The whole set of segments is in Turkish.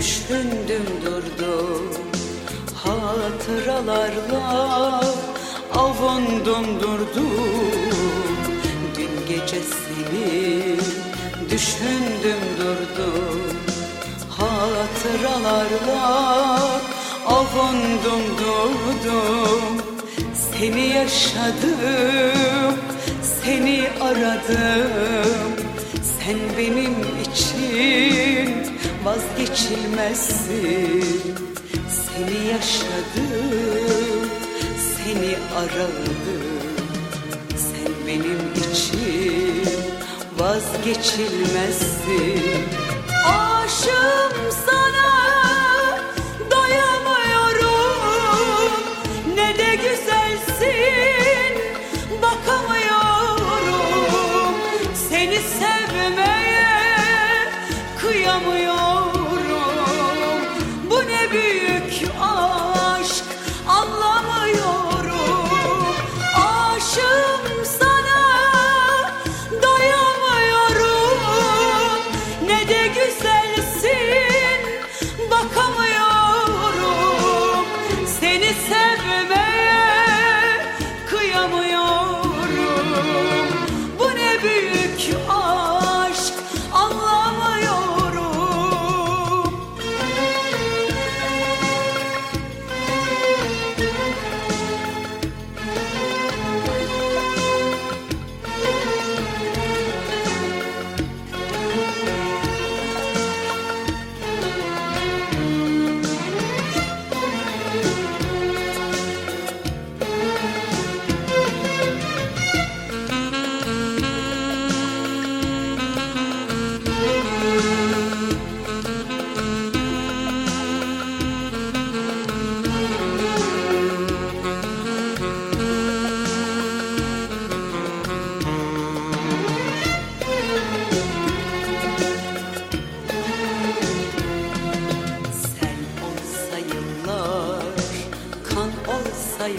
Düşündüm durdum hatıralarla Avundum durdum dün gecesini Düşündüm durdum hatıralarla Avundum durdum seni yaşadım Seni aradım. Sen benim için vazgeçilmezsin. Seni yaşadım, seni aradım. Sen benim için vazgeçilmezsin. Aşığım sana doyamıyorum Ne de güzelsin bakamıyorum. Seni sevmeye kıyamıyorum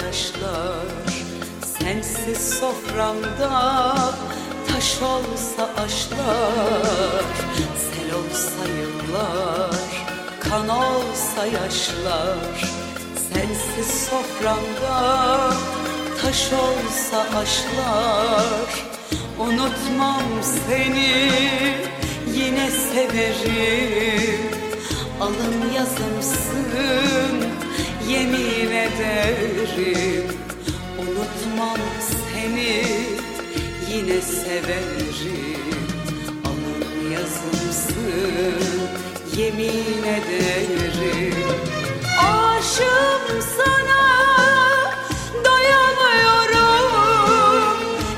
yaşlar. Sensiz soframda taş olsa aşlar. Sel olsa yıllar, kan olsa yaşlar. Sensiz soframda taş olsa aşlar. Unutmam seni yine severim. Alın yazımsın yemin ederim yine severim. Alın yazımsın yemin ederim Aşığım sana dayanamıyorum.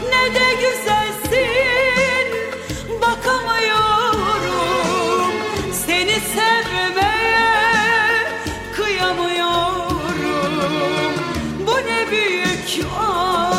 Ne de güzelsin bakamıyorum. Seni sevmeye kıyamıyorum. Bu ne büyük an